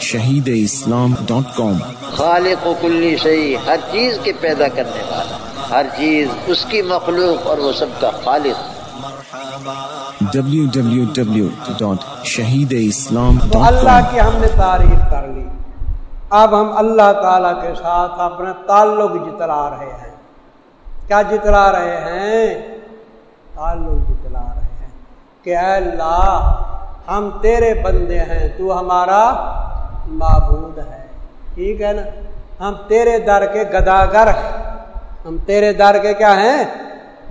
Shaheed Islam dot کام خالق و کلی شہی ہر چیز کے پیدا کرنے والا ہر چیز اس کی مخلوق اور وہ سب کا خالق۔ www.شہیداسلام تو اللہ کی ہم نے تعریف کر لی۔ اب ہم اللہ تعالی کے ساتھ اپنا تعلق جتلا رہے ہیں۔ کیا جتلا رہے ہیں؟ تعلق جتلا رہے ہیں کہ اے اللہ ہم تیرے بندے ہیں، تو ہمارا معبود ہے۔ ٹھیک ہے نا؟ ہم تیرے در کے گداگر ہم تیرے در کے کیا ہیں؟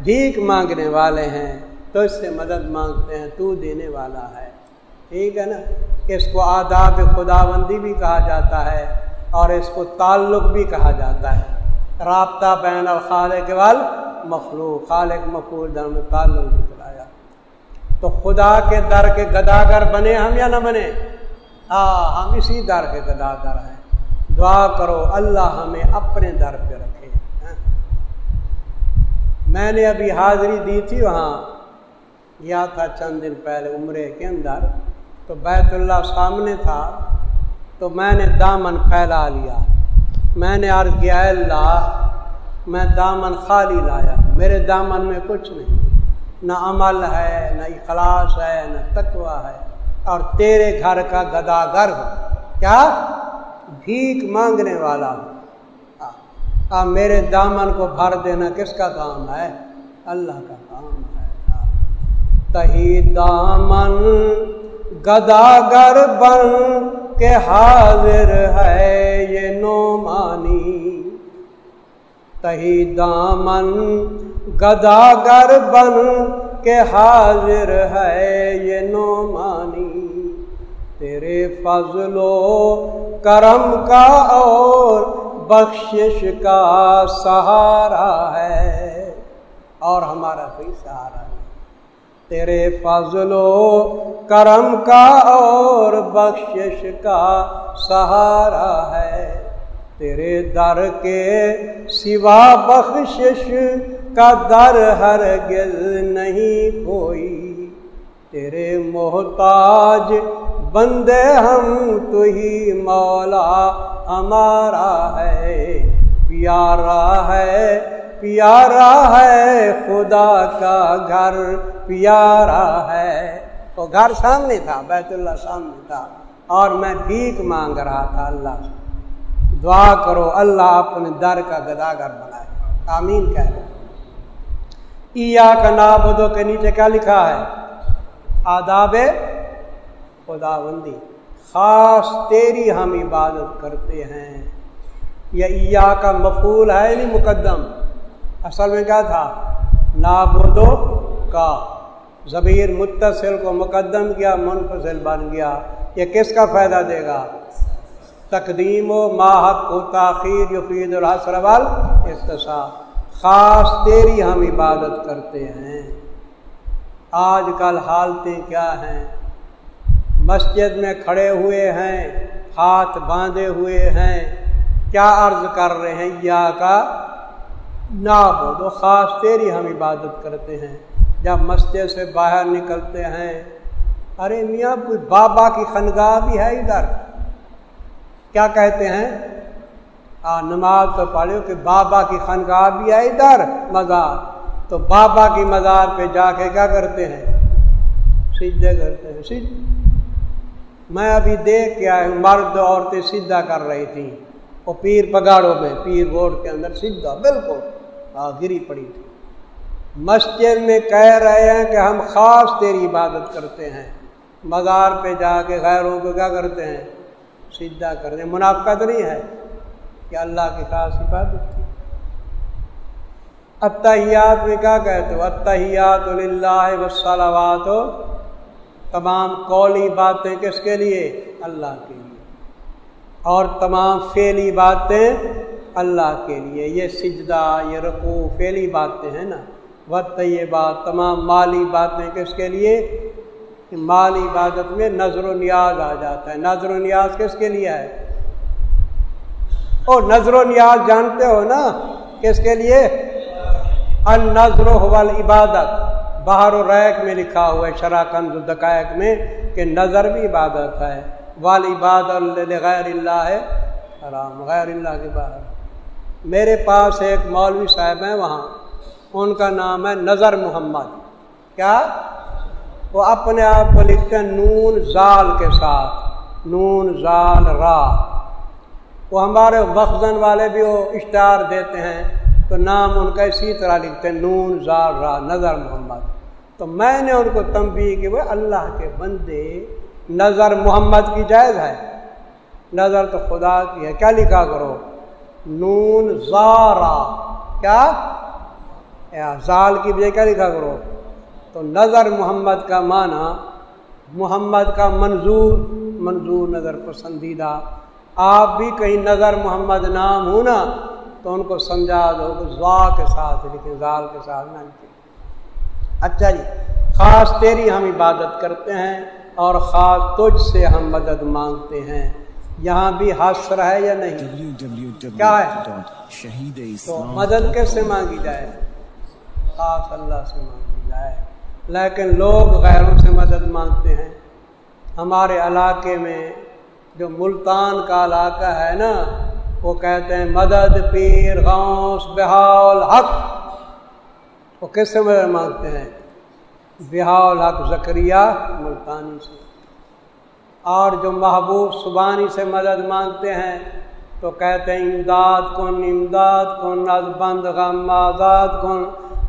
بھیک مانگنے والے ہیں۔ تو اس سے مدد مانگتے ہیں، تو دینے والا ہے۔ ٹھیک ہے نا؟ اس کو آداب خدا بندی بھی کہا جاتا ہے اور اس کو تعلق بھی کہا جاتا ہے۔ رابطہ بین الخالق وال مخلوق خالق مقبول، در میں تعلق بھی تو خدا کے در کے گداگر بنے ہم یا نہ بنے؟ ہاں ہم اسی در کے گداگر ہیں۔ دعا کرو اللہ ہمیں اپنے در پہ رکھے۔ میں نے ابھی حاضری دی تھی وہاں۔ گیا تھا چند دن پہلے عمرے کے اندر۔ تو بیت اللہ سامنے تھا۔ تو میں نے دامن پھیلا لیا۔ میں نے عرض کیا اللہ، میں دامن خالی لایا۔ میرے دامن میں کچھ نہیں۔ نہ عمل ہے، نہ اخلاص ہے، نہ تقوا ہے۔ اور تیرے گھر کا گداگر ہو کیا؟ بھیک مانگنے والا۔ ہو میرے دامن کو بھر دینا کس کا کام ہے؟ اللہ کا کام ہے۔ تہی دامن گداگر بن کے حاضر ہے یہ نو مانی تہی دامن گداگر بن کے حاضر ہے یہ نو مانی تیرے فضل و کرم کا اور بخشش کا سہارا ہے۔ اور ہمارا کوئی سہارا نہیں۔ تیرے فضل و کرم کا اور بخشش کا سہارا ہے۔ تیرے در کے سوا بخشش کا در ہر گل نہیں کوئی۔ تیرے محتاج بندے ہم تو ہی مولا ہمارا ہے۔ پیارا ہے پیارا ہے خدا کا گھر، پیارا ہے۔ تو گھر سامنے تھا، بیت اللہ سامنے تھا۔ اور میں بھیک مانگ رہا تھا اللہ سے۔ دعا کرو، اللہ اپنے در کا گداگر بنائے۔ آمین کہہ رہے ایا کا نابدو کے نیچے کیا لکھا ہے؟ آداب خدا بندی خاص تیری ہم عبادت کرتے ہیں۔ یا ایا کا مفول ہے نہیں مقدم۔ اصل میں کیا تھا؟ نابودو کا۔ ضبیر متصل کو مقدم کیا، منفصل بن گیا۔ یہ کس کا فائدہ دے گا؟ تقدیم و ماحق و تاخیر یفید الحسر وال اختصاص خاص تیری ہم عبادت کرتے ہیں۔ آج کل حالتیں کیا ہیں؟ مسجد میں کھڑے ہوئے ہیں، ہاتھ باندھے ہوئے ہیں۔ کیا عرض کر رہے ہیں؟ یا کا نہ بولو، خاص تیری ہم عبادت کرتے ہیں۔ جب مسجد سے باہر نکلتے ہیں، ارے میاں، کوئی بابا کی خنگاہ بھی ہے ادھر؟ کیا کہتے ہیں؟ آ، نماز تو پڑھو کہ بابا کی خنگاہ بھی ہے ادھر مزار۔ تو بابا کی مزار پہ جا کے کیا کرتے ہیں؟ سیدھے کرتے ہیں۔ سیدھے میں ابھی دیکھ کے آئے مرد عورتیں سیدھا کر رہی تھیں۔ وہ پیر پگاڑوں میں، پیر روڈ کے اندر سیدھا بالکل ہاں گری پڑی تھی۔ مسجد میں کہہ رہے ہیں کہ ہم خاص تیری عبادت کرتے ہیں۔ مزار پہ جا کے غیروں کو کیا کرتے ہیں؟ سیدھا کرتے ہیں۔ منافقت نہیں ہے۔ کہ اللہ کی خاص عبادت تھی اتحیات میں کیا کہتے ہو؟ اتحیات اللہ وسلوات ہو تمام قولی باتیں کس کے لیے؟ اللہ کے لیے۔ اور تمام فعلی باتیں اللہ کے لیے۔ یہ سجدہ، یہ رقو فعلی باتیں ہیں نا۔ وقت یہ بات تمام مالی باتیں کس کے لیے؟ مالی عبادت میں نظر و نیاز آ جاتا ہے۔ نظر و نیاز کس کے لیے ہے اور نظر و نیاز جانتے ہو نا، کس کے لیے؟ النظر و عبادت باہر و ریک میں لکھا ہوا ہے شراکند الدقائق میں، کہ نظر بھی عبادت ہے۔ والی باد غیر اللہ ہے، حرام، غیر اللہ کے باہر میرے پاس ایک مولوی صاحب ہیں وہاں، ان کا نام ہے نظر محمد۔ کیا؟ وہ اپنے آپ کو لکھتے ہیں نون زال کے ساتھ، نون زال را۔ وہ ہمارے وقزن والے بھی وہ اشتہار دیتے ہیں تو نام ان کا اسی طرح لکھتے ہیں، نون زال را، نظر محمد۔ تو میں نے ان کو تنبیہ کہ وہ اللہ کے بندے، نظر محمد کی جائز ہے۔ نظر تو خدا کی ہے، کیا لکھا کرو؟ نون زارا کیا؟ زال کی بجائے کیا لکھا کرو؟ تو نظر محمد کا معنی، محمد کا منظور منظور نظر پسندیدہ۔ آپ بھی کہیں نظر محمد نام ہو نا، تو ان کو سمجھا دو زا کے ساتھ لکھیں زال کے ساتھ نہ لکھیں اچھا جی خاص تیری ہم عبادت کرتے ہیں اور خاص تجھ سے ہم مدد مانگتے ہیں۔ یہاں بھی حاصر ہے یا نہیں؟ کیا ہے؟ تو مدد کیسے مانگی جائے؟ خاص اللہ سے مانگی جائے۔ لیکن لوگ غیروں سے مدد مانگتے ہیں۔ ہمارے علاقے میں جو ملتان کا علاقہ ہے نا، وہ کہتے ہیں مدد پیر غوث بہاول حق۔ وہ کس سے مدد مانگتے ہیں؟ بہاول حق زکریہ ملتانی سے۔ اور جو محبوب سبانی سے مدد مانگتے ہیں، تو کہتے ہیں امداد کن امداد کن از بند، غم آزاد کن،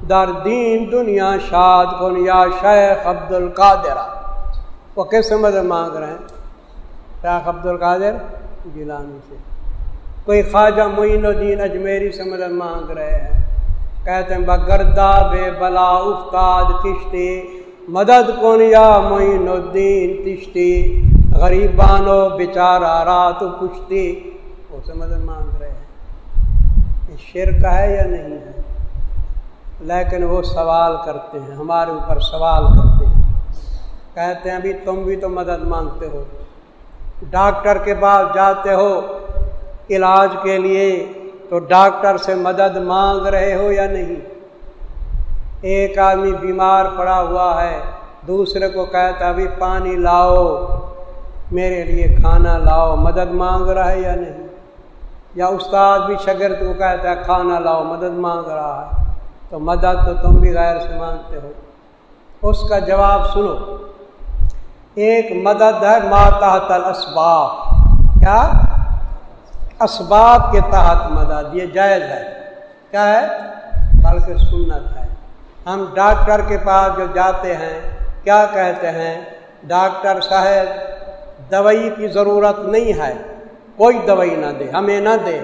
در دین دنیا شاد کن یا شیخ عبد القادر وہ کیسے مدد مانگ رہے ہیں؟ شیخ عبد القادر گیلانی سے۔ کوئی خواجہ معین الدین اجمیری سے مدد مانگ رہے ہیں۔ کہتے ہیں بگردا بے بلا افتاد کشتی، مدد کن یا معین الدین تشتی غریبانو بیچارہ رات پشتی۔ وہ مدد مانگ رہے ہیں۔ یہ شرک ہے یا نہیں ہے؟ لیکن وہ سوال کرتے ہیں، ہمارے اوپر سوال کرتے ہیں۔ کہتے ہیں، ابھی تم بھی تو مدد مانگتے ہو۔ ڈاکٹر کے پاس جاتے ہو، علاج کے لیے، تو ڈاکٹر سے مدد مانگ رہے ہو یا نہیں؟ ایک آدمی بیمار پڑا ہوا ہے، دوسرے کو کہتا ابھی پانی لاؤ، میرے لیے کھانا لاؤ، مدد مانگ رہا ہے یا نہیں؟ یا استاد بھی شگرد کو کہتا ہے، کھانا لاؤ، مدد مانگ رہا ہے۔ تو مدد تو تم بھی غیر سے مانگتے ہو۔ اس کا جواب سنو۔ ایک مدد ہے ماتحت الاسباب۔ کیا؟ اسباب کے تحت مدد، یہ جائز ہے۔ کیا ہے؟ بلکہ سنت ہے۔ ہم ڈاکٹر کے پاس جو جاتے ہیں، کیا کہتے ہیں؟ ڈاکٹر صاحب، دوائی کی ضرورت نہیں ہے۔ کوئی دوائی نہ دے، ہمیں نہ دے۔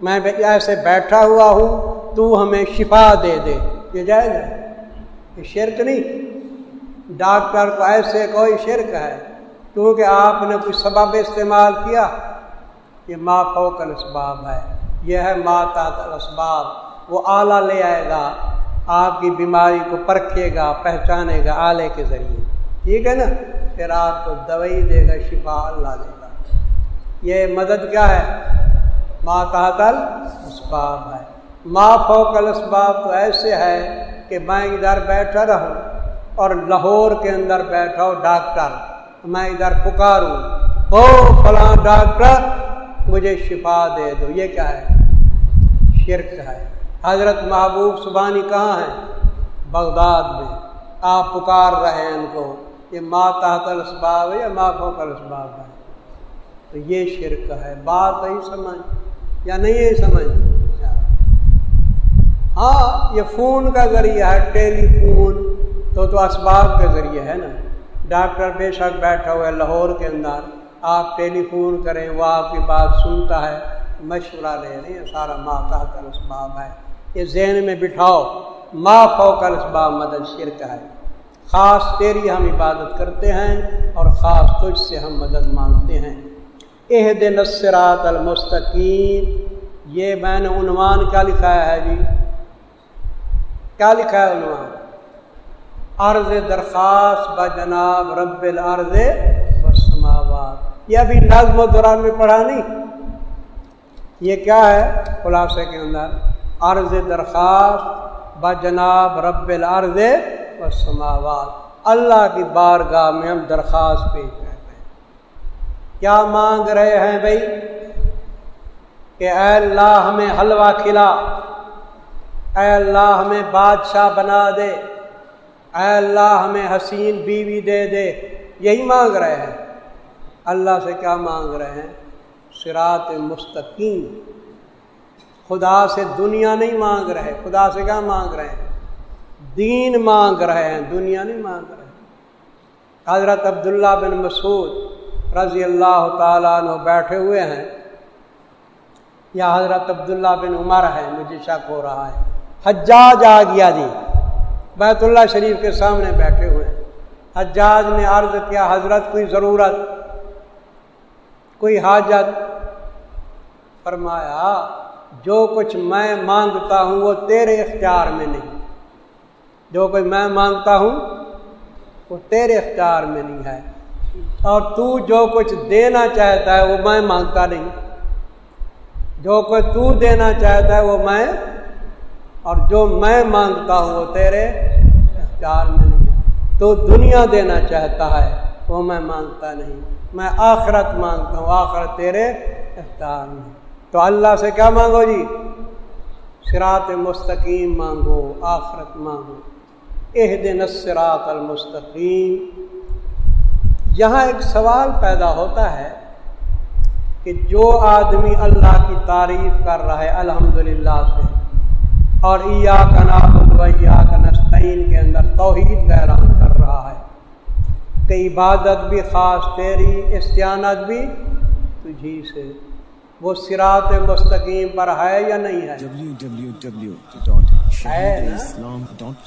میں ایسے بیٹھا ہوا ہوں، تو ہمیں شفا دے دے۔ یہ جائز ہے۔ یہ شرک نہیں۔ ڈاکٹر کو ایسے کوئی شرک ہے، کیونکہ آپ نے کوئی سبب استعمال کیا، یہ ما فوق الاسباب ہے۔ یہ ہے ما تحت الاسباب۔ وہ آلہ لے آئے گا، آپ کی بیماری کو پرکھے گا، پہچانے گا آلے کے ذریعے۔ ٹھیک ہے نا؟ پھر آپ کو دوائی دے گا، شفا اللہ دے گا۔ یہ مدد کیا ہے؟ ما تحت الاسباب ہے۔ ما فوق الاسباب تو ایسے ہے کہ میں ادھر بیٹھا رہوں۔ اور لاہور کے اندر بیٹھا ڈاکٹر، میں ادھر پکاروں۔ او فلاں ڈاکٹر، مجھے شفا دے دو۔ یہ کیا ہے؟ شرک ہے۔ حضرت محبوب سبانی کہاں ہے بغداد میں۔ آپ پکار رہے ہیں ان کو۔ یہ ما تحت الاسباب ہے یا ما فوق الاسباب ہے؟ تو یہ شرک ہے۔ بات نہیں سمجھ۔ یا نہیں ہے سمجھ؟ اچھا۔ ہاں یہ فون کا ذریعہ ہے، ٹیلی فون۔ تو تو اسباب کے ذریعے ہے نا۔ ڈاکٹر بے شک بیٹھا ہوا ہے لاہور کے اندر۔ آپ ٹیلی فون کریں، وہ آپ کی بات سنتا ہے۔ مشورہ لے رہے ہیں، سارا ماں کا اسباب ہے۔ یہ ذہن میں بٹھاؤ۔ ماں فوق اسباب مدد شرک ہے۔ خاص تیری ہم عبادت کرتے ہیں اور خاص تجھ سے ہم مدد مانگتے ہیں۔ عہد نصرات المستقیم۔ یہ میں نے عنوان کیا لکھایا ہے جی؟ کیا لکھا ہے عنوان؟ عرض درخواست ب جناب رب العرض بسماوات یہ ابھی نظم و دوران میں پڑھا نہیں. یہ کیا ہے؟ خلاصے کے اندر. عرض درخواست ب جناب رب العرض و اللہ کی بارگاہ میں ہم درخواست پیش کرتے ہیں. کیا مانگ رہے ہیں بھائی؟ کہ اے اللہ ہمیں حلوہ کھلا. اے اللہ ہمیں بادشاہ بنا دے. اے اللہ ہمیں حسین بیوی دے دے، یہی مانگ رہے ہیں۔ اللہ سے کیا مانگ رہے ہیں؟ سرات مستقیم۔ خدا سے دنیا نہیں مانگ رہے۔ خدا سے کیا مانگ رہے ہیں؟ دین مانگ رہے ہیں۔ دنیا نہیں مانگ رہے۔ حضرت عبداللہ بن مسعود رضی اللہ تعالیٰ عنہ بیٹھے ہوئے ہیں۔ یا حضرت عبداللہ بن عمر ہے، مجھے شک ہو رہا ہے۔ حجاج آ گیا جی۔ بیت اللہ شریف کے سامنے بیٹھے ہوئے ہیں۔ حجاج نے عرض کیا، حضرت، کوئی ضرورت؟ کوئی حاجت؟ فرمایا، جو کچھ میں مانگتا ہوں وہ تیرے اختیار میں نہیں۔ جو کوئی میں مانگتا ہوں وہ تیرے اختیار میں نہیں ہے۔ اور تو جو کچھ دینا چاہتا ہے وہ میں مانگتا نہیں۔ جو کوئی تو دینا چاہتا ہے وہ میں اور جو میں مانگتا ہوں وہ تیرے اختیار میں نہیں تو دنیا دینا چاہتا ہے، وہ میں مانگتا نہیں۔ میں آخرت مانگتا ہوں، آخرت تیرے اختیار میں۔ تو اللہ سے کیا مانگو جی؟ سرات مستقیم مانگو، آخرت مانگو۔ اح دن سرات المستقیم۔ یہاں ایک سوال پیدا ہوتا ہے کہ جو آدمی اللہ کی تعریف کر رہا ہے الحمد سے اور ایا کا نایا کا کے اندر توحید کا کر رہا ہے کہ عبادت بھی خاص تیری، استعانت بھی تجھی سے۔ وہ سرات مستقیم پر ہے یا نہیں ہے؟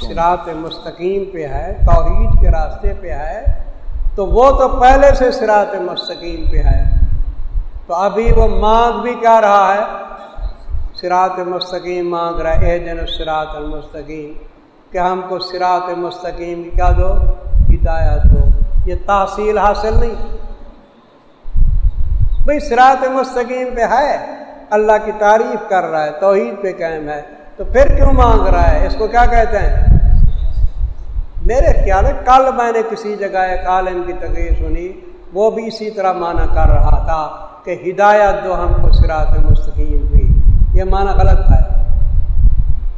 سرات مستقیم پہ ہے، توحید کے راستے پہ ہے۔ تو وہ تو پہلے سے سرات مستقیم پہ ہے۔ تو ابھی وہ مانگ بھی کیا رہا ہے سرات مستقیم مانگ رہا ہے، اے جن سرات المستقیم، کہ ہم کو سرات مستقیم کیا دو؟ ہدایت دو۔ یہ تحصیل حاصل نہیں۔ بھائی سرات مستقیم پہ ہے، اللہ کی تعریف کر رہا ہے، توحید پہ قائم ہے، تو پھر کیوں مانگ رہا ہے؟ اس کو کیا کہتے ہیں؟ میرے خیال ہے کل میں نے کسی جگہ ایک عالم کی تقریر سنی، وہ بھی اسی طرح مانا کر رہا تھا کہ ہدایت دو ہم کو سرات مستقیم یہ معنی غلط ہے۔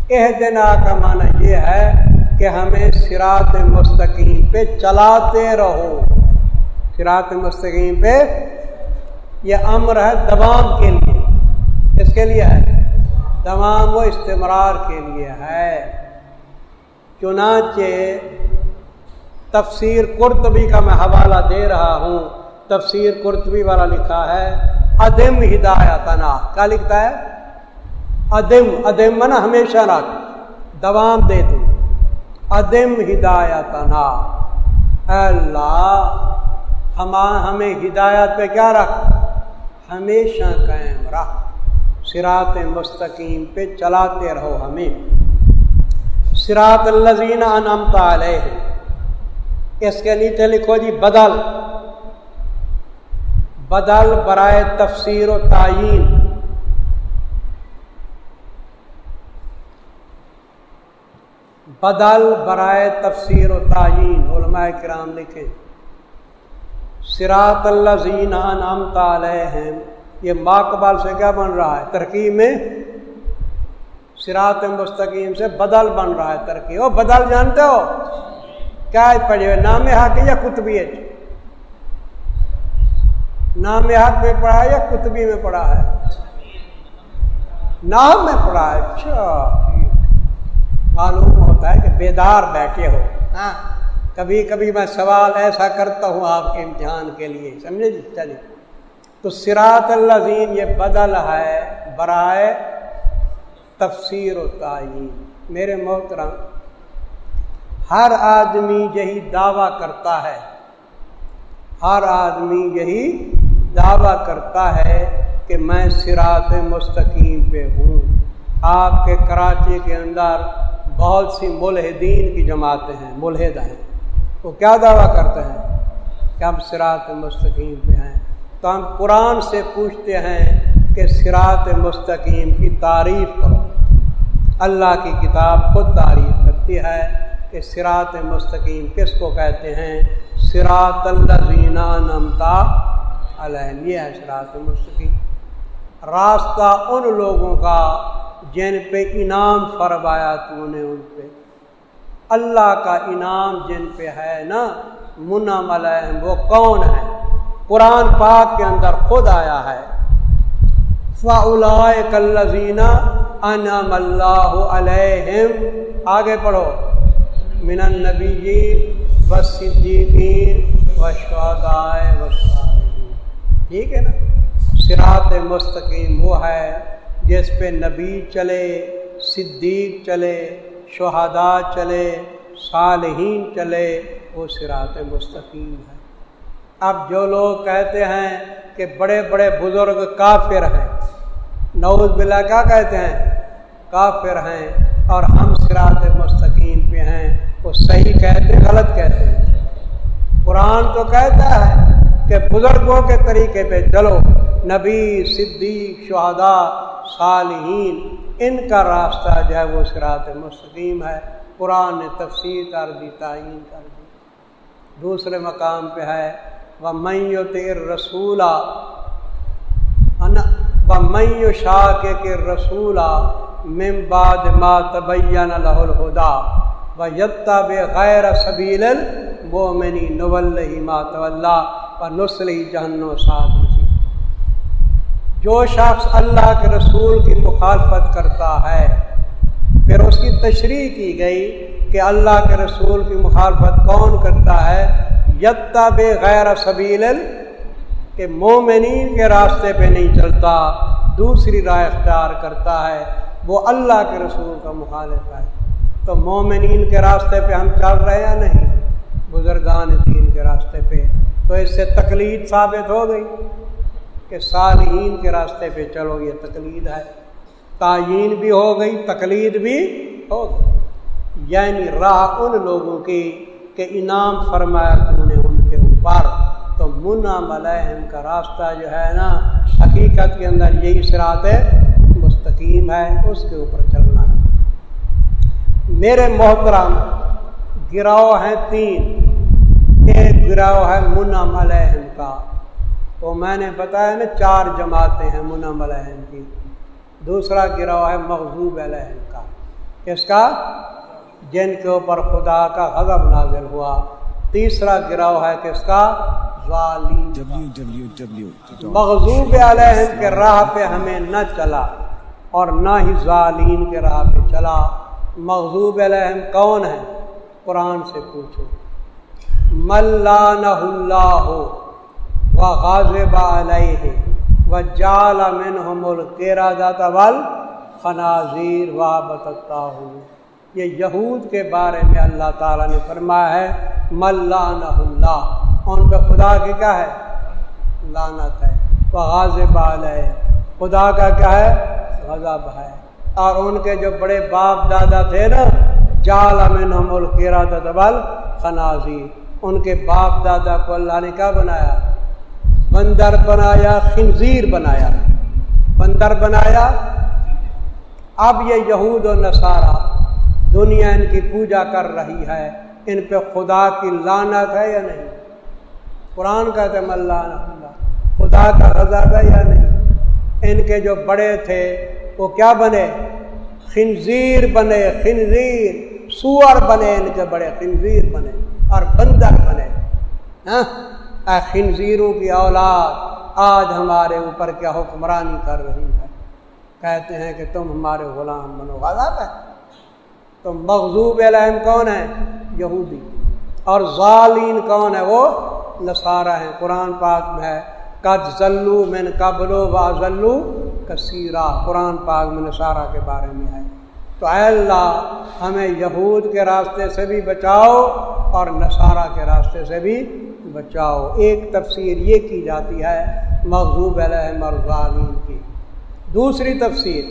اح دن کا معنی یہ ہے کہ ہمیں سرات مستقیم پہ چلاتے رہو۔ سرات مستقیم پہ یہ امر ہے دوام کے لیے۔ اس کے لیے ہے؟ دوام و استمرار کے لیے ہے۔ چنانچہ تفسیر قرطبی کا میں حوالہ دے رہا ہوں۔ تفسیر قرطبی والا لکھا ہے ادم ہدایت کیا لکھتا ہے؟ ادم ادم نا ہمیشہ رکھ، دوام دے تو۔ ادم ہدایت اللہ ہمیں ہدایت پہ کیا رکھ؟ ہمیشہ قائم رہ سرات مستقیم پہ چلاتے رہو ہمیں۔ سرات الزین انمتا علیہ اس کے نیچے لکھو جی بدل۔ بدل برائے تفسیر و تعین بدل برائے تفسیر و تعین علماء کرام لکھیں سرات الزین انمتا علیہ یہ ماقبال سے کیا بن رہا ہے؟ ترکیب میں سرات مستقیم سے بدل بن رہا ہے ترقی وہ بدل جانتے ہو؟ کیا پڑھے ہوئے نام حق یا کتبی نام حق میں پڑھا ہے یا کتبی میں پڑھا ہے؟ نام میں پڑھا ہے۔ اچھا معلوم ہوتا ہے کہ بیدار بیٹھے ہو۔ ہاں۔ کبھی کبھی میں سوال ایسا کرتا ہوں آپ کے امتحان کے لیے سمجھے جی؟ چلیے۔ تو سرات اللہ یہ بدل ہے برائے تفسیر و تعین میرے محترم ہر آدمی یہی دعویٰ کرتا ہے۔ ہر آدمی یہی دعویٰ کرتا ہے کہ میں سرات مستقیم پہ ہوں۔ آپ کے کراچی کے اندر بہت سی ملحدین کی جماعتیں ہیں، ملحد ہیں۔ وہ کیا دعویٰ کرتے ہیں؟ کہ ہم سرات مستقیم پہ ہیں۔ تو ہم قرآن سے پوچھتے ہیں کہ سرات مستقیم کی تعریف کرو۔ اللہ کی کتاب خود تعریف کرتی ہے کہ کہ سرات مستقیم کس کو کہتے ہیں؟ سرات الزینہ نمتا علیہ یہ ہے سرات مستقیم۔ راستہ ان لوگوں کا جن پہ انعام فرمایا تو نے ان پہ۔ اللہ کا انعام جن پہ ہے نا منم علیہ وہ کون ہے؟ قرآن پاک کے اندر خود آیا ہے۔ فلاء کلزینہ انم اللہ علیہم آگے پڑھو۔ من النبی و صدیقین و شہدائے و ٹھیک ہے نا؟ سرات مستقیم وہ ہے۔ جس پہ نبی چلے، صدیق چلے شہدا چلے، صالحین چلے، وہ سرات مستقیم ہے اب جو لوگ کہتے ہیں کہ بڑے بڑے بزرگ کافر ہیں نوز بلا کیا کہتے ہیں؟ کافر ہیں اور ہم سرات مستقیم پہ ہیں، وہ صحیح کہتے غلط کہتے ہیں۔ قرآن تو کہتا ہے کہ بزرگوں کے طریقے پہ چلو، نبی، صدیق شہدا صالحین ان کا راستہ جو ہے وہ سرات مستقیم ہے۔ قرآن نے تفصیل کر دی، تعین کر دی۔ دوسرے مقام پہ ہے وہ میو تیر رسولہ و میو شاہ کے رسولہ مم باد ما تبین لہ الہدا و یتا بے غیر سبیل المومنی نول ہی ما طلّہ و نسلی جہنم سعد جو شخص اللہ کے رسول کی مخالفت کرتا ہے، پھر اس کی تشریح کی گئی کہ اللہ کے رسول کی مخالفت کون کرتا ہے؟ یتا بے غیر سبیل کہ مومنین کے راستے پہ نہیں چلتا، دوسری رائے اختیار کرتا ہے، وہ اللہ کے رسول کا مخالف ہے۔ تو مومنین کے راستے پہ ہم چل رہے ہیں نہیں؟ بزرگان دین کے راستے پہ۔ تو اس سے تکلیف ثابت ہو گئی۔ کہ صالحین کے راستے پہ چلو، یہ تقلید ہے۔ تعین بھی ہو گئی، تقلید بھی ہو گئی۔ یعنی راہ ان لوگوں کی کہ انعام فرمایا تم نے ان کے اوپر۔ تو منا ملحم کا راستہ جو ہے نا، حقیقت کے اندر یہی سرات مستقیم ہے، اس کے اوپر چلنا ہے۔ میرے محترم، گراؤ ہیں تین۔ ایک گراؤ ہے منا ملحم کا۔ وہ میں نے بتایا نا چار جماعتیں ہیں منم الحم کی۔ دوسرا گروہ ہے مغزوب الحم کا۔ کس کا؟ جن کے اوپر خدا کا غضب نازل ہوا۔ تیسرا گروہ ہے کس کا؟ مغزوب علیہم کے راہ پہ ہمیں نہ چلا اور نہ ہی ظالین کے راہ پہ چلا۔ مغزوب علیہم کون ہے؟ قرآن سے پوچھو۔ ملانہ اللہ ہو و غازب علیہ و جال امن حمل تیرا جاتا ول خنازیر و بتتا ہوں یہ یہود کے بارے میں اللہ تعالیٰ نے فرمایا ہے ملان اللہ۔ ان پہ خدا کی کیا ہے؟ لانت ہے۔ وہ غازب علیہ۔ خدا کا کیا ہے؟ غضب ہے۔ اور ان کے جو بڑے باپ دادا تھے نا جال امن حمل کیرا دبل خنازیر ان کے باپ دادا کو اللہ نے کیا بنایا؟ بندر بنایا، خنزیر بنایا۔ بندر بنایا۔ اب یہ یہود و نصارہ دنیا ان کی پوجا کر رہی ہے۔ ان پہ خدا کی لانت ہے یا نہیں؟ قرآن کہتے ہیں اللہ خدا کا غضب ہے یا نہیں؟ ان کے جو بڑے تھے، وہ کیا بنے؟ خنزیر بنے، خنزیر۔ سور بنے ان کے بڑے، خنزیر بنے اور بندر بنے۔ ہاں؟ اے خنزیروں کی اولاد، آج ہمارے اوپر کیا حکمرانی کر رہی ہے؟ کہتے ہیں کہ تم ہمارے غلام بنو غذاب ہے تو مغزوب علم کون ہے یہودی۔ اور ظالین کون ہے وہ نصارہ ہیں۔ قرآن پاک میں ہے کد ذلو من قبلو و ذلو کثیرہ قرآن پاک میں نصارہ کے بارے میں ہے۔ تو اے اللہ، ہمیں یہود کے راستے سے بھی بچاؤ اور نصارہ کے راستے سے بھی بچاؤ۔ ایک تفسیر یہ کی جاتی ہے مغزوب علیہ مرغالین کی۔ دوسری تفسیر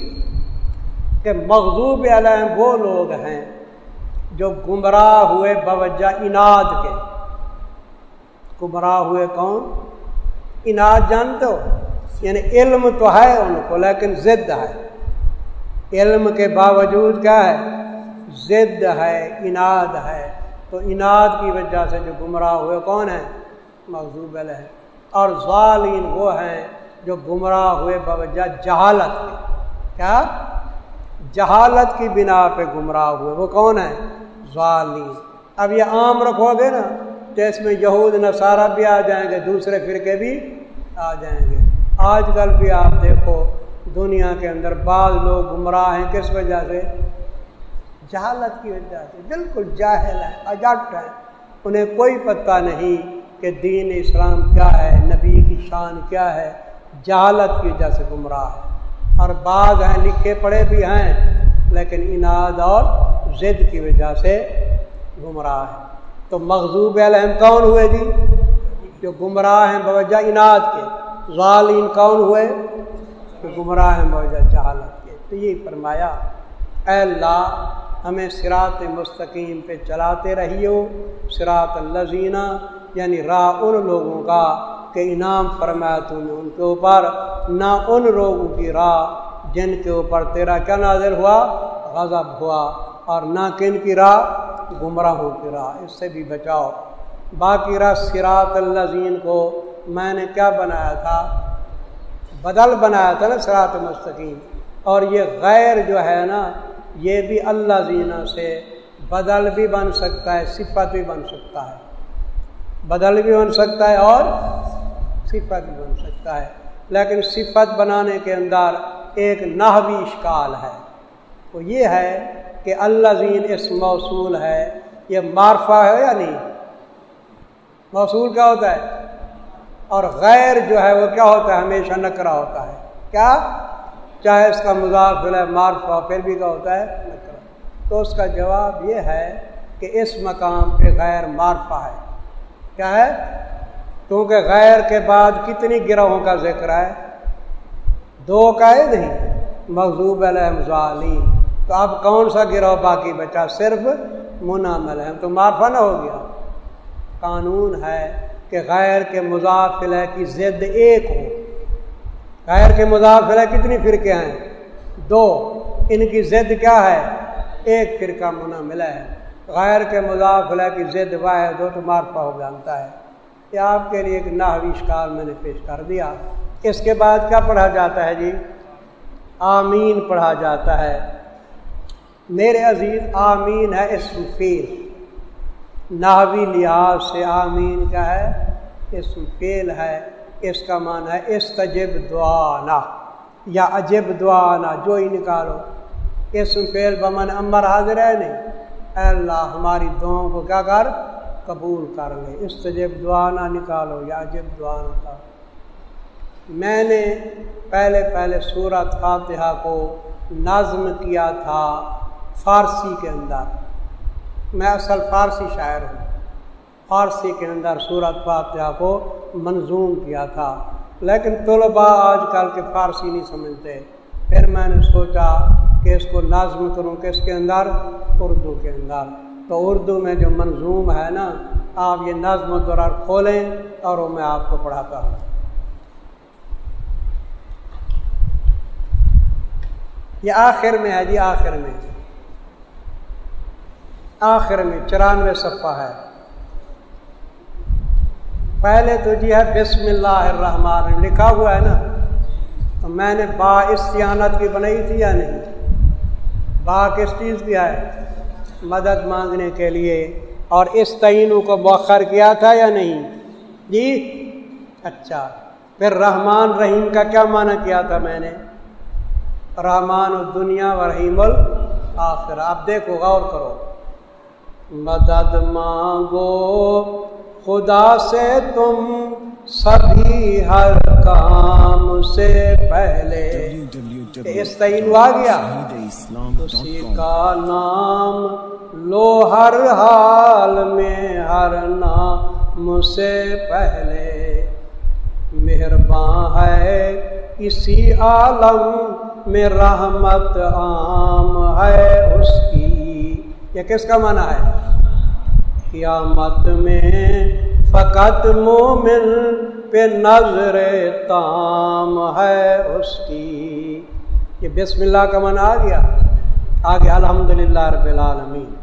کہ مغزوب علیہ وہ لوگ ہیں جو گمراہ ہوئے بوجہ اناد کے۔ گمراہ ہوئے کون؟ اناد جانتے ہو؟ یعنی علم تو ہے ان کو، لیکن ضد ہے۔ علم کے باوجود کیا ہے؟ ضد ہے، اناد ہے۔ تو اناد کی وجہ سے جو گمراہ ہوئے کون ہیں؟ مغزوب ہے اور ظالین وہ ہیں جو گمراہ ہوئے بوجہ جہالت کے کیا؟ جہالت کی بنا پہ گمراہ ہوئے۔ وہ کون ہیں؟ ظالین اب یہ عام رکھو گے نا، تو اس میں یہود، نصارہ بھی آ جائیں گے، دوسرے فرقے بھی آ جائیں گے۔ آج کل بھی آپ دیکھو، دنیا کے اندر بعض لوگ گمراہ ہیں، کس وجہ سے؟ جہالت کی وجہ سے بالکل جاہل ہیں اجٹ ہیں انہیں کوئی پتہ نہیں کہ دین اسلام کیا ہے، نبی کی شان کیا ہے۔ جہالت کی وجہ سے گمراہ ہے۔ اور بعض ہیں لکھے پڑھے بھی ہیں، لیکن اناد اور ضد کی وجہ سے گمراہ ہے تو مغزوب علیہم کون ہوئے جی؟ جو گمراہ ہیں بوجہ اناد کے۔ ظالین کون ہوئے؟ جو گمراہ ہیں بوجہ جہالت کے۔ تو یہ فرمایا، اے اللہ ہمیں سرات مستقیم پہ چلاتے رہیو۔ سرات الزینہ یعنی راہ ان لوگوں کا کہ انعام فرمایا تو نے ان کے اوپر، نہ ان لوگوں کی راہ جن کے اوپر تیرا کیا نازل ہوا؟ غضب ہوا، اور نہ کن کی راہ گمراہوں کی راہ اس سے بھی بچاؤ۔ باقی راہ سرات الزین کو میں نے کیا بنایا تھا؟ بدل بنایا تھا نا سرات مستقیم۔ اور یہ غیر جو ہے نا یہ بھی اللہ زینہ سے بدل بھی بن سکتا ہے، صفت بھی بن سکتا ہے۔ بدل بھی بن سکتا ہے اور صفت بھی بن سکتا ہے۔ لیکن صفت بنانے کے اندر ایک نحوی اشکال ہے۔ وہ یہ ہے کہ اللہ زین اس موصول ہے۔ یہ معرفہ ہے یا نہیں؟ موصول کیا ہوتا ہے؟ اور غیر جو ہے وہ کیا ہوتا ہے؟ ہمیشہ نکرا ہوتا ہے۔ کیا؟ چاہے اس کا مضاف ہے معرفہ پھر بھی کیا ہوتا ہے نکرا تو اس کا جواب یہ ہے کہ اس مقام پہ غیر معرفہ ہے۔ کیا ہے؟ کیونکہ غیر کے بعد کتنی گروہوں کا ذکر ہے؟ دو کا ہے نہیں مغزوب ظالم تو اب کون سا گروہ باقی بچا؟ صرف منامل ہے تو معافہ نہ ہو گیا۔ قانون ہے کہ غیر کے مضافلہ کی ضد ایک ہو۔ غیر کے مضافلہ کتنی فرقے ہیں؟ دو، ان کی ضد کیا ہے؟ ایک فرقہ مناملہ ہے۔ غیر کے مضافلہ کی ضد واحد ہو تو معرفہ ہو جانتا ہے۔ یہ آپ کے لیے ایک ناوی شکار میں نے پیش کر دیا۔ اس کے بعد کیا پڑھا جاتا ہے جی؟ آمین پڑھا جاتا ہے۔ میرے عزیز، آمین ہے اسم فیل ناوی لحاظ سے آمین کیا ہے؟ اسم فیل ہے۔ اس کا معنی ہے استجب دعانا، یا عجب دعانا، جو ہی نکالو۔ اسم فیل بمن امر حاضر ہے نہیں۔ اے اللہ، ہماری دعاؤں کو کیا کر؟ قبول کر لے۔ استجب دعا نہ نکالو یا عجب دعا نہ کرو میں نے پہلے پہلے صورت فاتحہ کو نظم کیا تھا فارسی کے اندر۔ میں اصل فارسی شاعر ہوں۔ فارسی کے اندر صورت فاتحہ کو منظوم کیا تھا۔ لیکن طلباء آج کل کے فارسی نہیں سمجھتے۔ پھر میں نے سوچا کہ اس کو نظم کروں کس کے اندر اردو کے اندر۔ تو اردو میں جو منظوم ہے نا، آپ یہ نظم و درار کھولیں اور وہ میں آپ کو پڑھاتا ہوں۔ یہ آخر میں ہے جی آخر میں۔ آخر میں چورانوے صفحہ ہے۔ پہلے تو جی ہے بسم اللہ الرحمن لکھا ہوا ہے نا۔ تو میں نے با استعانت کی بنائی تھی یا نہیں؟ با کس چیز کیا ہے؟ مدد مانگنے کے لیے۔ اور اس تعینوں کو بخر کیا تھا یا نہیں؟ جی اچھا۔ پھر رحمان رحیم کا کیا معنی کیا تھا میں نے؟ رحمان الدنیا و رحیم الآخر آپ دیکھو، غور کرو۔ مدد مانگو خدا سے تم سبھی ہر کام سے پہلے۔ اس تعین آ گیا۔ اسی کا نام لو ہر حال میں ہر نام سے پہلے۔ مہربان ہے اسی عالم میں رحمت عام ہے اس کی۔ یہ کس کا معنی ہے؟ قیامت میں فقط مومن پہ نظر تام ہے اس کی۔ یہ بسم اللہ کا معنی آ گیا۔ آگے الحمد للہ رب العالمین۔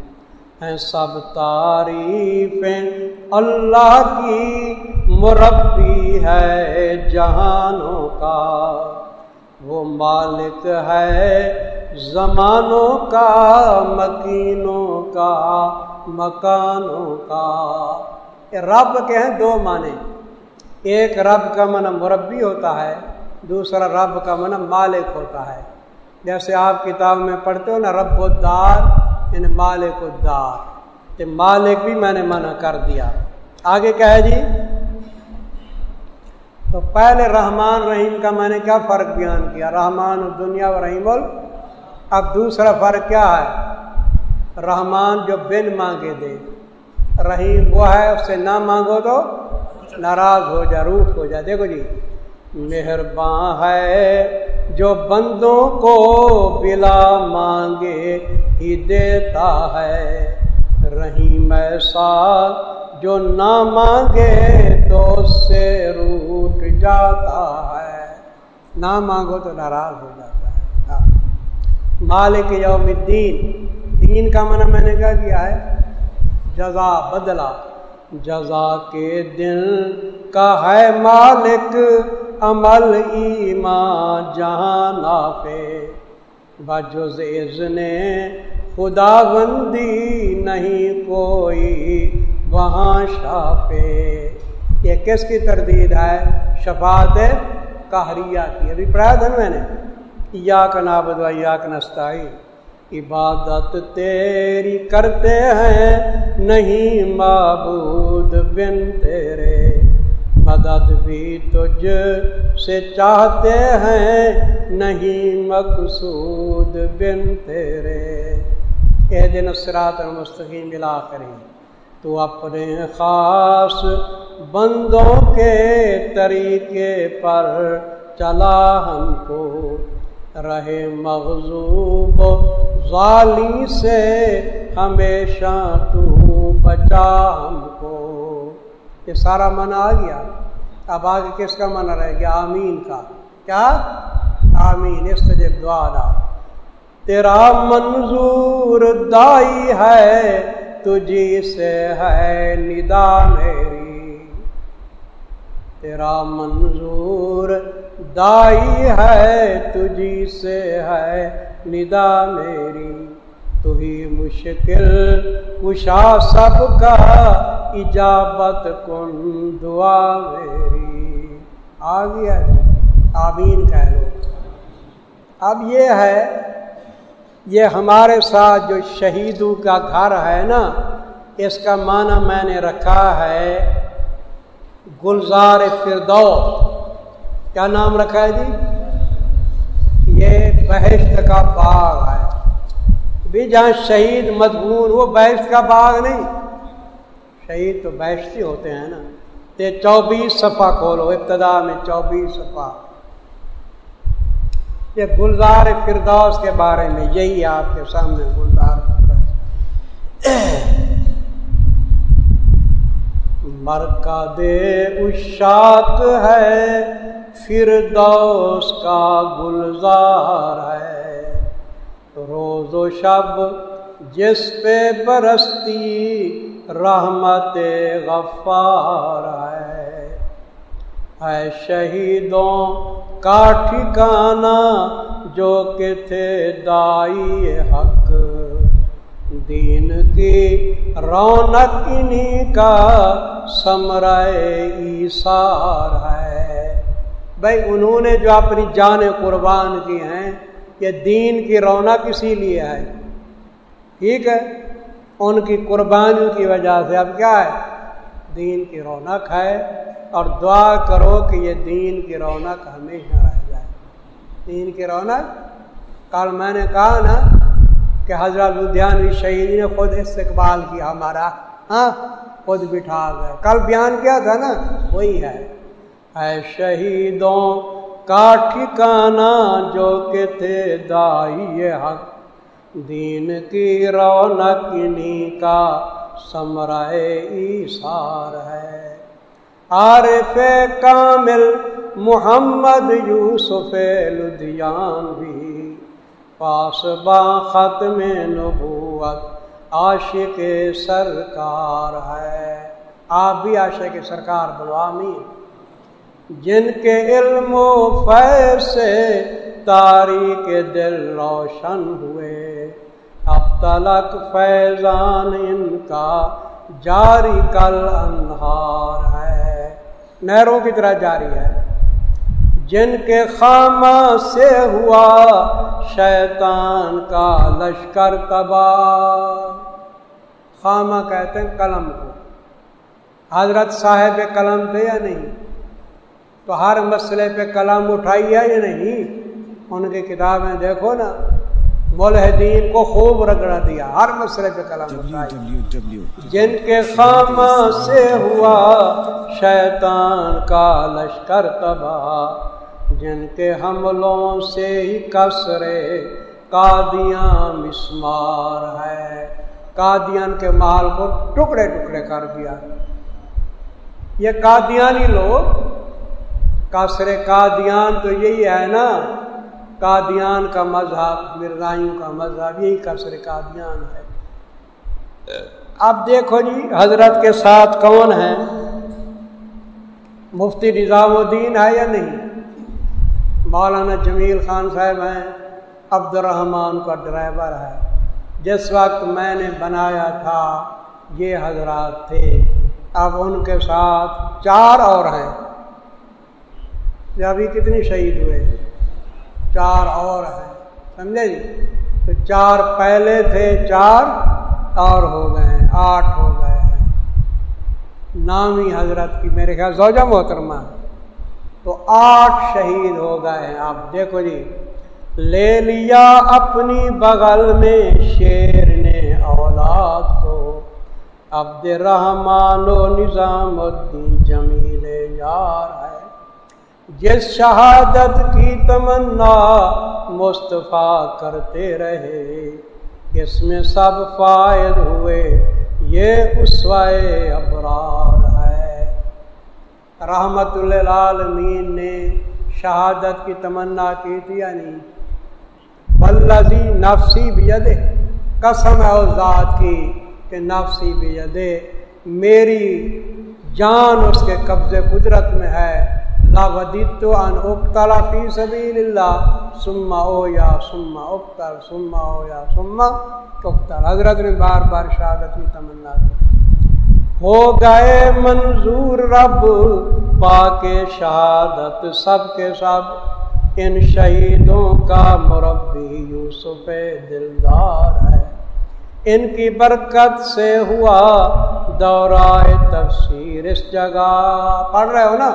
ہیں سب تعریفیں اللہ کی۔ مربی ہے جہانوں کا۔ وہ مالک ہے زمانوں کا، مکینوں کا۔ مکانوں کا رب کے ہیں دو معنی ایک رب کا من مربی ہوتا ہے دوسرا رب کا من مالک ہوتا ہے جیسے آپ کتاب میں پڑھتے ہو نا رب الدار یعنی مالک الدار کہ مالک بھی میں نے منع کر دیا آگے کیا ہے جی تو پہلے رحمان رحیم کا میں نے کیا فرق بیان کیا رحمان دنیا و رحیم ال اب دوسرا فرق کیا ہے رحمان جو بن مانگے دے۔ رحیم وہ ہے، اس سے نہ مانگو تو ناراض ہو جا، روٹ ہو جا۔ دیکھو جی مہربان ہے جو بندوں کو بلا مانگے ہی دیتا ہے۔ رحیم ایسا جو نہ مانگے تو اس سے روٹ جاتا ہے۔ نہ مانگو تو ناراض ہو جاتا ہے۔ مالک یوم الدین۔ دین کا منع میں نے کیا کیا ہے؟ جزا بدلا، جزا کے دن کا ہے مالک، عمل، ایمان، جہاں نافے بجز نے خدا بندی نہیں کوئی، وہاں شافے یہ کس کی تردید ہے؟ شفاعت کہریہ کی۔ ابھی پڑھایا تھا میں نے؟ یا کا نابد و یا کا نستائی عبادت تیری کرتے ہیں، نہیں معبود بن تیرے۔ مدد بھی تجھ سے چاہتے ہیں، نہیں مقصود بن تیرے۔ اے دن سرات مستقیم ملا کریں۔ تو اپنے خاص بندوں کے طریقے پر چلا ہم کو۔ رہے مغزوب ظالی سے ہمیشہ تو بچا ہم کو۔ یہ سارا من آ گیا۔ اب آگے کس کا من رہ گیا؟ آمین کا۔ کیا؟ آمین۔ اس دعا دا تیرا منظور دائی ہے، تجھی سے ہے ندا میری۔ تیرا منظور دائی ہے تجھی سے ہے ندا میری تو ہی مشکل کشا سب کا ایجابت کن دعا میری۔ آ گیا آمین کہہ لو۔ اب یہ ہے، یہ ہمارے ساتھ جو شہیدوں کا گھر ہے نا، اس کا معنی میں نے رکھا ہے گلزار فردو کیا نام رکھا ہے جی؟ یہ بحث کا باغ ہے۔ بھی جہاں شہید مضمون وہ بحث کا باغ نہیں۔ شہید تو بحثی ہوتے ہیں نا۔ تے چوبیس صفحہ کھولو، ابتدا میں چوبیس صفحہ۔ یہ گلزار فردوس کے بارے میں، یہی آپ کے سامنے گلزار مرکا دے اشاک ہے۔ فردوس کا گلزار ہے۔ روز و شب جس پہ برستی رحمت غفار ہے۔ اے شہیدوں کا ٹھکانا جو کہ تھے دائی حق۔ دین کی رونق انہیں کا سمرائے ایسار ہے۔ بھائی انہوں نے جو اپنی جان قربان کی ہیں، یہ دین کی رونق اسی لیے ہے۔ ٹھیک ہے؟ ان کی قربانیوں کی وجہ سے اب کیا ہے؟ دین کی رونق ہے۔ اور دعا کرو کہ یہ دین کی رونق ہمیشہ رہ جائے۔ دین کی رونق؟ کل میں نے کہا نا کہ حضرت لدھیانوی شہید نے خود استقبال کیا ہمارا۔ ہاں خود بٹھا گئے۔ کل بیان کیا تھا نا؟ وہی ہے۔ اے شہیدوں کا ٹھکانا جو کہ تھے دائی حق، دین کی رونق انہیں کا سمرائے ایسار ہے۔ عارف کامل محمد یوسف لدھیان بھی، پاس با ختم نبوت عاشق سرکار ہے۔ آپ بھی عاشق سرکار بلوامی جن کے علم و فیض سے تاریخ دل روشن ہوئے۔ اب تلک فیضان ان کا جاری کل انہار ہے۔ نہروں کی طرح جاری ہے۔ جن کے خامہ سے ہوا شیطان کا لشکر تباہ۔ خامہ کہتے ہیں قلم کو۔ حضرت صاحب قلم تھے یا نہیں؟ تو ہر مسئلے پہ قلم اٹھائی ہے یا نہیں؟ ان کی کتابیں دیکھو نا۔ ملحدین کو خوب رگڑا دیا ہر مسئلے پہ قلم اٹھائی۔ جن کے خامہ سے ہوا شیطان کا لشکر تباہ۔ جن کے حملوں سے ہی کسرے قادیاں مسمار ہے۔ قادیان کے مال کو ٹکڑے ٹکڑے کر دیا۔ یہ قادیانی لوگ کسر قادیان تو یہی ہے نا، قادیان کا مذہب، مرزائیوں کا مذہب، یہی کسر قادیان ہے۔ اب دیکھو جی حضرت کے ساتھ کون ہے؟ مفتی نظام الدین ہے یا نہیں؟ مولانا جمیل خان صاحب ہیں عبد الرحمان کا ڈرائیور ہے۔ جس وقت میں نے بنایا تھا، یہ حضرات تھے۔ اب ان کے ساتھ چار اور ہیں۔ ابھی کتنی شہید ہوئے چار اور ہیں، سمجھے جی؟ تو چار پہلے تھے، چار اور ہو گئے ہیں، آٹھ ہو گئے ہیں۔ نامی حضرت کی میرے خیال، زوجہ محترمہ، تو آٹھ شہید ہو گئے ہیں۔ آپ دیکھو جی لے لیا اپنی بغل میں شیر نے اولاد کو۔ عبد الرحمان و نظام الدین جمیل یار ہے۔ جس شہادت کی تمنا مصطفیٰ کرتے رہے، اس میں سب فائد ہوئے، یہ اسوائے ابرار رحمت اللہ نے شہادت کی تمنا کی تھی یا نہیں بلزی نفسی بھی قسم ہے اس ذات کی کہ نفسی بھی میری جان اس کے قبضے قدرت میں ہے۔ لا ودیت ان اکتلا فی سبیل اللہ سما او یا سما اکتر سما او یا سما اکتر حضرت نے بار بار شہادت کی تمنا کی ہو گئے منظور رب پا کے شہادت سب کے سب. ان شہیدوں کا مربی یوسف دلدار ہے. ان کی برکت سے ہوا دورائے تفسیر اس جگہ. پڑھ رہے ہو نا؟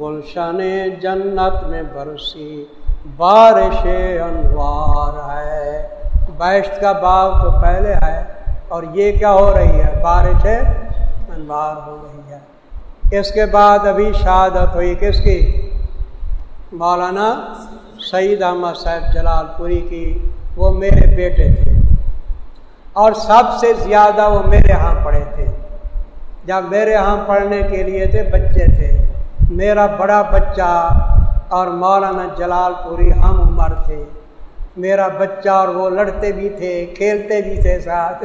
گلشن جنت میں برسی، بارش انوار ہے۔ بیشت کا باغ تو پہلے ہے، اور یہ کیا ہو رہی ہے؟ بارش انوار ہو رہی ہے۔ اس کے بعد ابھی شہادت ہوئی کس کی؟ مولانا سعید احمد صاحب جلال پوری کی۔ وہ میرے بیٹے تھے۔ اور سب سے زیادہ وہ میرے ہاں پڑھے تھے۔ جب میرے ہاں پڑھنے کے لیے تھے، بچے تھے۔ میرا بڑا بچہ اور مولانا جلال پوری ہم عمر تھے۔ میرا بچہ اور وہ لڑتے بھی تھے، کھیلتے بھی تھے ساتھ۔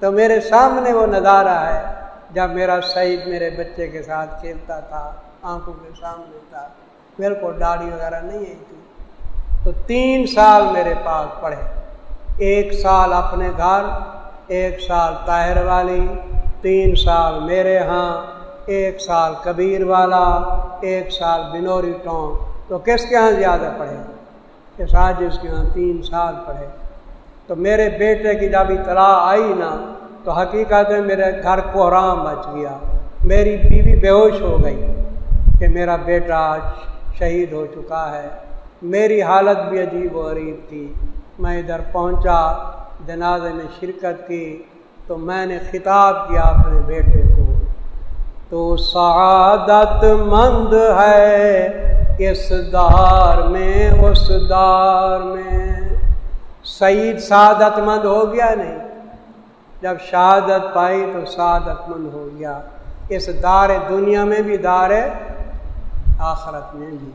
تو میرے سامنے وہ نظارہ ہے، جب میرا سعید میرے بچے کے ساتھ کھیلتا تھا، آنکھوں کے سامنے تھا۔ میرے کو داڑھی وغیرہ نہیں آئی تھی۔ تو تین سال میرے پاس پڑھے۔ ایک سال اپنے گھر، ایک سال طاہر والی، تین سال میرے ہاں۔ ایک سال کبیر والا، ایک سال بنوری ٹون تو کس کے ہاں زیادہ پڑھے؟ کہ ساجس کے ہاں تین سال پڑھے۔ تو میرے بیٹے کی جب اطلاع آئی نا، تو حقیقت ہے میرے گھر کو رام بچ گیا۔ میری بیوی بے ہوش ہو گئی کہ میرا بیٹا شہید ہو چکا ہے۔ میری حالت بھی عجیب و غریب تھی۔ میں ادھر پہنچا، جنازے میں شرکت کی، تو میں نے خطاب کیا اپنے بیٹے کو۔ تو سعادت مند ہے اس دار میں، اس دار میں۔ سعید سعادت مند ہو گیا نہیں؟ جب شہادت پائی تو سعادت مند ہو گیا۔ اس دار دنیا میں بھی، دار آخرت میں بھی۔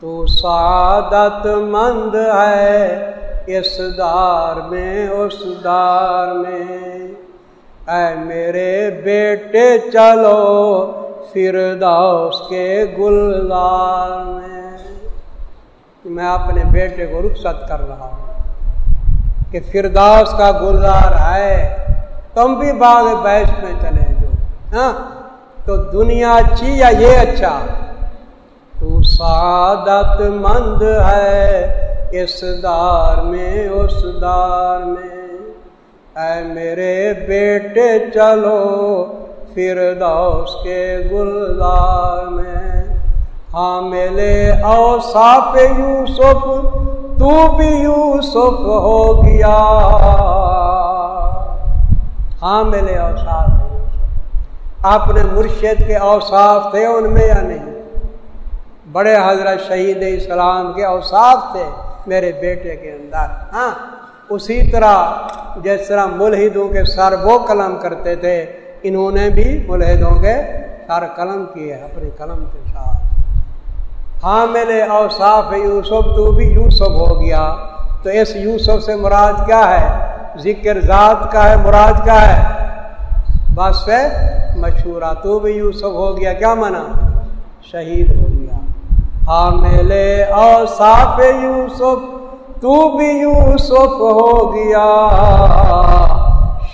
تو سعادت مند ہے اس دار میں، اس دار میں۔ اے میرے بیٹے چلو فردوس کے گلدار میں۔ میں اپنے بیٹے کو رخصت کر رہا ہوں کہ فردوس کا گلزار ہے۔ تم بھی باغ بیش میں چلے جو۔ ہاں؟ تو دنیا اچھی یا یہ اچھا؟ تو سعادت مند ہے اس دار میں، اس دار میں۔ اے میرے بیٹے، چلو پھر دوس کے گلدار میں۔ ہاں میلے او صاف یوسف، تو بھی یوسف ہو گیا۔ ہاں میلے او صاف اپنے مرشد کے اوصاف تھے ان میں یا نہیں؟ بڑے حضرت شہید اسلام کے اوصاف تھے میرے بیٹے کے اندر۔ ہاں اسی طرح جس طرح ملحدوں کے سر وہ قلم کرتے تھے، انہوں نے بھی ملحدوں کے سر قلم کیے اپنے قلم کے ساتھ۔ ہاں میرے اوصاف یوسف، تو بھی یوسف ہو گیا۔ تو اس یوسف سے مراد کیا ہے؟ ذکر ذات کا ہے، مراد کا ہے؟ بس سے مشہورہ تو بھی یوسف ہو گیا، کیا منع شہید ہو گیا۔ ہاں میلے اور یوسف تو بھی یوسف ہو گیا۔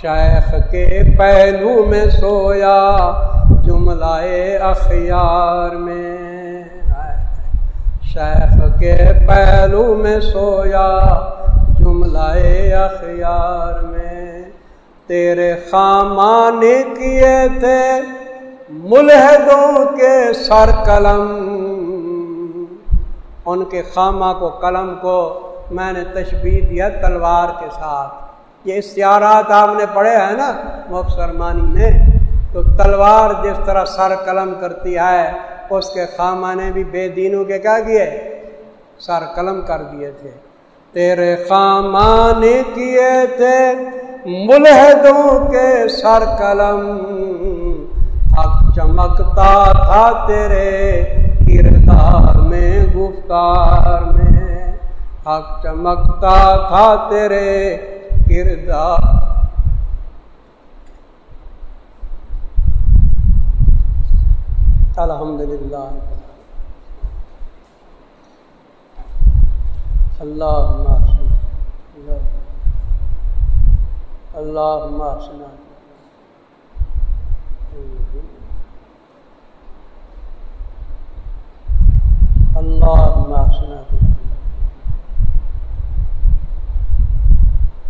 شیخ کے پہلو میں سویا جملہ اخیار میں۔ شیخ کے پہلو میں سویا جملہ اخیار میں۔ تیرے خامان کیے تھے ملحدوں کے سر قلم۔ ان کے خامہ کو قلم کو میں نے تشبیح دیا تلوار کے ساتھ۔ یہ اشتہارات آپ نے پڑھے ہیں نا مفسرمانی میں تو تلوار جس طرح سر قلم کرتی ہے، اس کے خامہ نے بھی بے دینوں کے کیا کیے؟ سر قلم کر دیے تھے۔ تیرے خامان کیے تھے ملحدوں کے سر قلم۔ حق چمکتا تھا تیرے کردار میں، گفتار میں۔ حق چمکتا تھا تیرے کردار۔ الحمد للہ اللہ اللهم احسنا اللهم احسنا